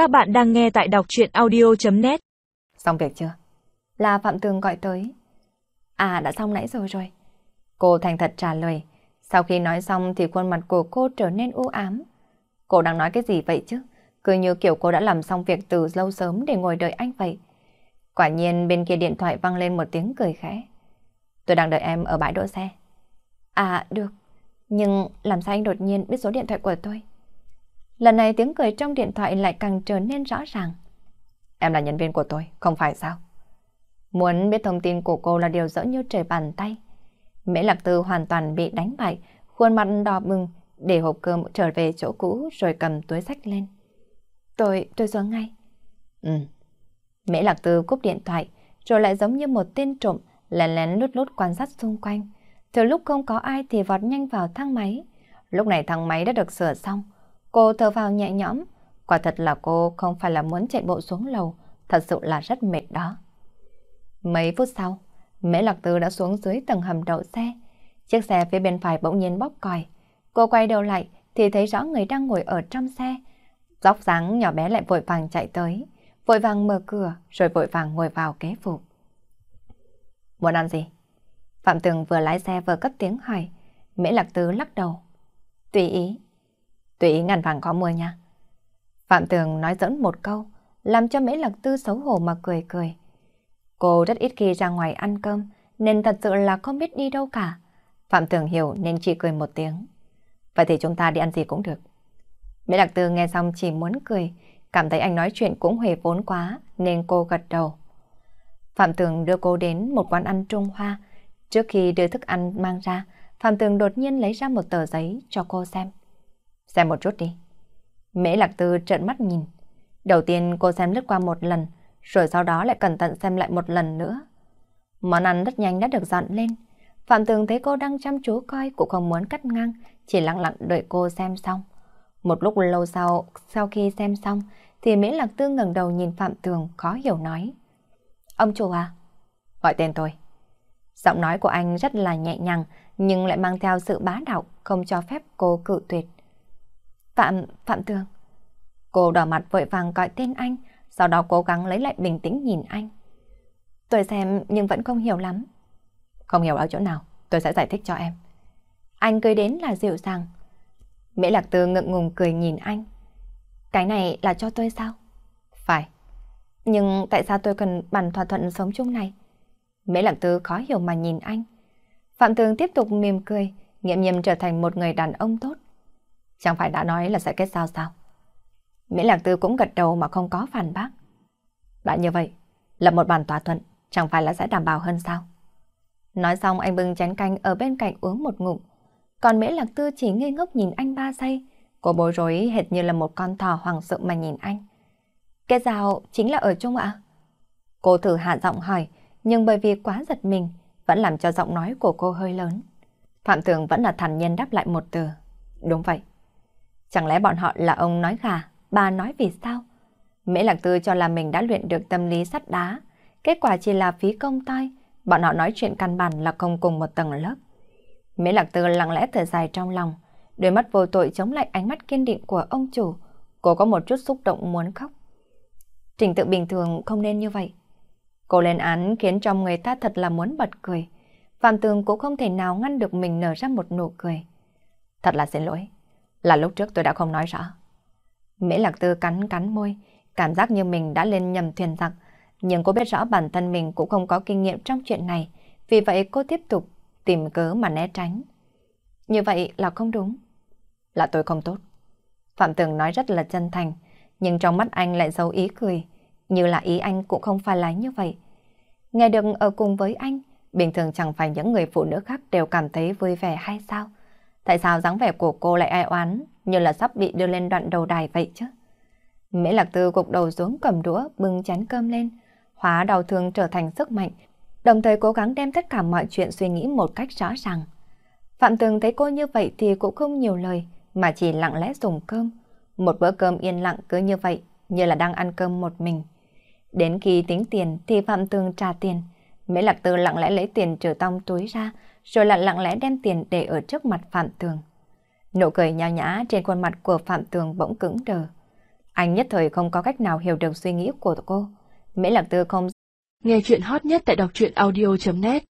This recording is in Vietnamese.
Các bạn đang nghe tại đọc chuyện audio.net Xong việc chưa? Là Phạm Tường gọi tới. À đã xong nãy rồi rồi. Cô thành thật trả lời. Sau khi nói xong thì khuôn mặt của cô trở nên u ám. Cô đang nói cái gì vậy chứ? Cứ như kiểu cô đã làm xong việc từ lâu sớm để ngồi đợi anh vậy. Quả nhiên bên kia điện thoại vang lên một tiếng cười khẽ. Tôi đang đợi em ở bãi đỗ xe. À được. Nhưng làm sao anh đột nhiên biết số điện thoại của tôi? Lần này tiếng cười trong điện thoại lại càng trở nên rõ ràng. Em là nhân viên của tôi, không phải sao? Muốn biết thông tin của cô là điều dỡ như trời bàn tay. Mễ Lạc Tư hoàn toàn bị đánh bại, khuôn mặt đỏ bừng, để hộp cơm trở về chỗ cũ rồi cầm túi sách lên. Tôi, tôi xuống ngay. Ừ. Mễ Lạc Tư cúp điện thoại, rồi lại giống như một tên trộm, lén lén lút lút quan sát xung quanh. Từ lúc không có ai thì vọt nhanh vào thang máy. Lúc này thang máy đã được sửa xong. Cô thở vào nhẹ nhõm. Quả thật là cô không phải là muốn chạy bộ xuống lầu, thật sự là rất mệt đó. Mấy phút sau, Mễ Lạc Tư đã xuống dưới tầng hầm đậu xe. Chiếc xe phía bên phải bỗng nhiên bóp còi. Cô quay đầu lại thì thấy rõ người đang ngồi ở trong xe. Dóc dáng nhỏ bé lại vội vàng chạy tới, vội vàng mở cửa rồi vội vàng ngồi vào ghế phụ. Muốn ăn gì? Phạm Tường vừa lái xe vừa cất tiếng hỏi. Mễ Lạc Tư lắc đầu. Tùy ý. Tùy ý ngàn vàng có mua nha. Phạm Tường nói dẫn một câu, làm cho Mễ Lạc Tư xấu hổ mà cười cười. Cô rất ít khi ra ngoài ăn cơm, nên thật sự là không biết đi đâu cả. Phạm Tường hiểu nên chỉ cười một tiếng. Vậy thì chúng ta đi ăn gì cũng được. Mễ Lạc Tư nghe xong chỉ muốn cười, cảm thấy anh nói chuyện cũng huề vốn quá, nên cô gật đầu. Phạm Tường đưa cô đến một quán ăn Trung Hoa. Trước khi đưa thức ăn mang ra, Phạm Tường đột nhiên lấy ra một tờ giấy cho cô xem. Xem một chút đi. Mễ Lạc Tư trợn mắt nhìn. Đầu tiên cô xem lướt qua một lần, rồi sau đó lại cẩn thận xem lại một lần nữa. Món ăn rất nhanh đã được dọn lên. Phạm Tường thấy cô đang chăm chú coi cũng không muốn cắt ngang, chỉ lặng lặng đợi cô xem xong. Một lúc lâu sau, sau khi xem xong, thì Mễ Lạc Tư ngẩng đầu nhìn Phạm Tường khó hiểu nói. Ông chủ à? Gọi tên tôi. Giọng nói của anh rất là nhẹ nhàng, nhưng lại mang theo sự bá đạo, không cho phép cô cự tuyệt. Phạm, Phạm Tường. Cô đỏ mặt vội vàng gọi tên anh, sau đó cố gắng lấy lại bình tĩnh nhìn anh. Tôi xem nhưng vẫn không hiểu lắm. Không hiểu ở chỗ nào, tôi sẽ giải thích cho em. Anh cười đến là dịu dàng. Mễ Lạc Tư ngượng ngùng cười nhìn anh. Cái này là cho tôi sao? Phải. Nhưng tại sao tôi cần bản thỏa thuận sống chung này? Mễ Lạc Tư khó hiểu mà nhìn anh. Phạm Tường tiếp tục mỉm cười, nghiệm nhiệm trở thành một người đàn ông tốt. Chẳng phải đã nói là sẽ kết giao sao? mỹ Lạc Tư cũng gật đầu mà không có phản bác. Đã như vậy, lập một bản thỏa thuận, chẳng phải là sẽ đảm bảo hơn sao? Nói xong anh bưng chén canh ở bên cạnh uống một ngụm. Còn Mễ Lạc Tư chỉ ngây ngốc nhìn anh ba giây. Cô bối rối hệt như là một con thỏ hoàng sợ mà nhìn anh. Cái rào chính là ở chung ạ? Cô thử hạ giọng hỏi, nhưng bởi vì quá giật mình, vẫn làm cho giọng nói của cô hơi lớn. Phạm Tường vẫn là thản nhiên đáp lại một từ. Đúng vậy. Chẳng lẽ bọn họ là ông nói gà, bà nói vì sao? Mễ Lạc Tư cho là mình đã luyện được tâm lý sắt đá. Kết quả chỉ là phí công toi. Bọn họ nói chuyện căn bản là không cùng một tầng lớp. Mễ Lạc Tư lặng lẽ thở dài trong lòng. Đôi mắt vô tội chống lại ánh mắt kiên định của ông chủ. Cô có một chút xúc động muốn khóc. Trình tự bình thường không nên như vậy. Cô lên án khiến trong người ta thật là muốn bật cười. Phạm Tường cũng không thể nào ngăn được mình nở ra một nụ cười. Thật là xin lỗi. Là lúc trước tôi đã không nói rõ. Mễ Lạc Tư cắn cắn môi, cảm giác như mình đã lên nhầm thuyền giặc. Nhưng cô biết rõ bản thân mình cũng không có kinh nghiệm trong chuyện này. Vì vậy cô tiếp tục tìm cớ mà né tránh. Như vậy là không đúng. Là tôi không tốt. Phạm Tường nói rất là chân thành, nhưng trong mắt anh lại giấu ý cười, như là ý anh cũng không phải là như vậy. Nghe được ở cùng với anh, bình thường chẳng phải những người phụ nữ khác đều cảm thấy vui vẻ hay sao? Tại sao dáng vẻ của cô lại ai oán, như là sắp bị đưa lên đoạn đầu đài vậy chứ? Mễ Lạc Tư gục đầu xuống cầm đũa, bưng chén cơm lên, hóa đau thương trở thành sức mạnh, đồng thời cố gắng đem tất cả mọi chuyện suy nghĩ một cách rõ ràng. Phạm Tường thấy cô như vậy thì cũng không nhiều lời, mà chỉ lặng lẽ dùng cơm. Một bữa cơm yên lặng cứ như vậy, như là đang ăn cơm một mình. Đến khi tính tiền thì Phạm Tường trả tiền. Mễ Lạc Tư lặng lẽ lấy tiền trừ tông túi ra, rồi lặng lặng lẽ đem tiền để ở trước mặt Phạm Tường. Nụ cười nhao nhã trên khuôn mặt của Phạm Tường bỗng cứng đờ. Anh nhất thời không có cách nào hiểu được suy nghĩ của cô. Mễ Lạc Tư không... Nghe chuyện hot nhất tại đọc truyện audio.net